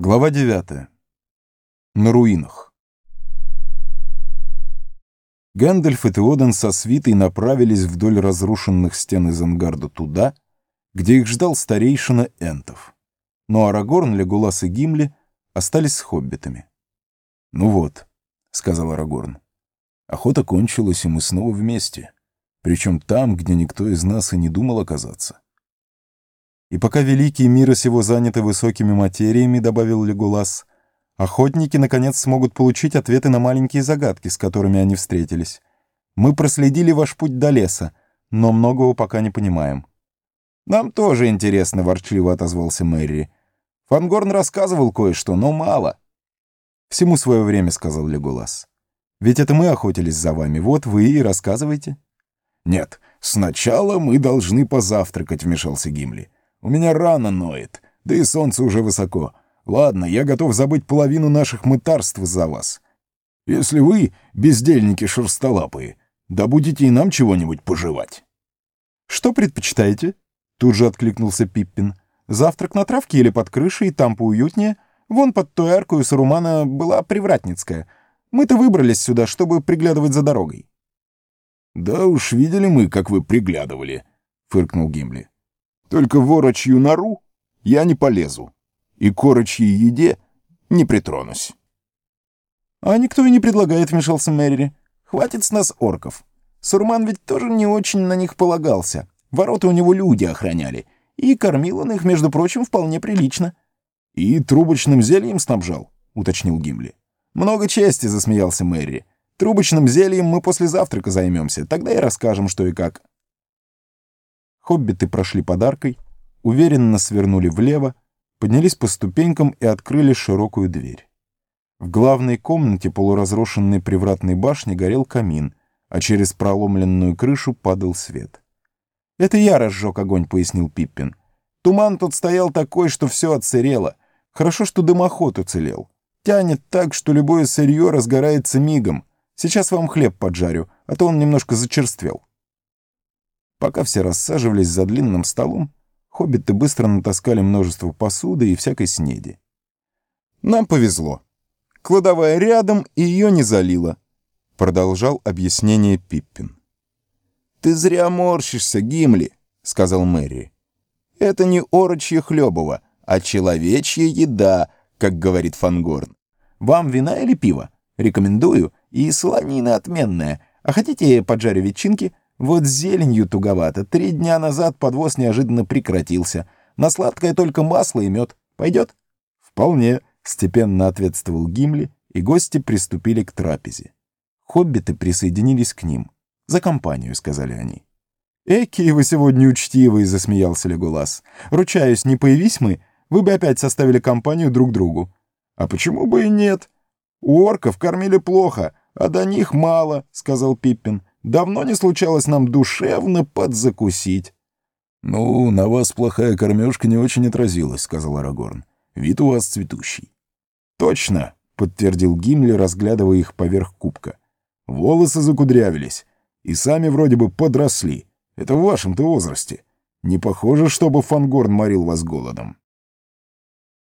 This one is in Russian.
Глава 9. На руинах. Гэндальф и Теоден со свитой направились вдоль разрушенных стен Изенгарда туда, где их ждал старейшина Энтов. Но Арагорн, Леголас и Гимли остались с хоббитами. «Ну вот», — сказал Арагорн, — «охота кончилась, и мы снова вместе, причем там, где никто из нас и не думал оказаться». И пока великие мира сего заняты высокими материями, добавил Легулас, охотники наконец смогут получить ответы на маленькие загадки, с которыми они встретились. Мы проследили ваш путь до леса, но многого пока не понимаем. Нам тоже интересно, ворчливо отозвался Мэри. Фангорн рассказывал кое-что, но мало. Всему свое время, сказал Легулас. Ведь это мы охотились за вами, вот вы и рассказывайте. Нет, сначала мы должны позавтракать, вмешался Гимли. У меня рана ноет, да и солнце уже высоко. Ладно, я готов забыть половину наших мытарств за вас. Если вы, бездельники шерстолапые, добудете и нам чего-нибудь пожевать». «Что предпочитаете?» — тут же откликнулся Пиппин. «Завтрак на травке или под крышей, там поуютнее. Вон под той аркой у Сарумана была Привратницкая. Мы-то выбрались сюда, чтобы приглядывать за дорогой». «Да уж видели мы, как вы приглядывали», — фыркнул Гимли. Только в орочью нору я не полезу, и к еде не притронусь. — А никто и не предлагает, — вмешался Мэри. — Хватит с нас орков. Сурман ведь тоже не очень на них полагался. Ворота у него люди охраняли, и кормил он их, между прочим, вполне прилично. — И трубочным зельем снабжал, — уточнил Гимли. — Много чести, — засмеялся Мэри. — Трубочным зельем мы после завтрака займемся, тогда и расскажем, что и как. Хоббиты прошли подаркой, уверенно свернули влево, поднялись по ступенькам и открыли широкую дверь. В главной комнате полуразрушенной привратной башни горел камин, а через проломленную крышу падал свет. «Это я разжег огонь», — пояснил Пиппин. «Туман тут стоял такой, что все отсырело. Хорошо, что дымоход уцелел. Тянет так, что любое сырье разгорается мигом. Сейчас вам хлеб поджарю, а то он немножко зачерствел». Пока все рассаживались за длинным столом, хоббиты быстро натаскали множество посуды и всякой снеди. «Нам повезло. Кладовая рядом, и ее не залило», — продолжал объяснение Пиппин. «Ты зря морщишься, Гимли», — сказал Мэри. «Это не орочье хлебово, а человечья еда, как говорит Фангорн. Вам вина или пиво? Рекомендую, и слонина отменная. А хотите поджарю ветчинки?» Вот зеленью туговато. Три дня назад подвоз неожиданно прекратился. На сладкое только масло и мед. Пойдет? Вполне, степенно ответствовал Гимли, и гости приступили к трапезе. Хоббиты присоединились к ним. «За компанию», — сказали они. «Экие вы сегодня учтивые», — засмеялся Леголас. «Ручаюсь, не появись мы, вы бы опять составили компанию друг другу». «А почему бы и нет? У орков кормили плохо, а до них мало», — сказал Пиппин. Давно не случалось нам душевно подзакусить. — Ну, на вас плохая кормежка не очень отразилась, — сказал Арагорн. — Вид у вас цветущий. — Точно, — подтвердил Гимли, разглядывая их поверх кубка. — Волосы закудрявились, и сами вроде бы подросли. Это в вашем-то возрасте. Не похоже, чтобы Фангорн морил вас голодом.